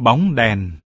bóng đèn.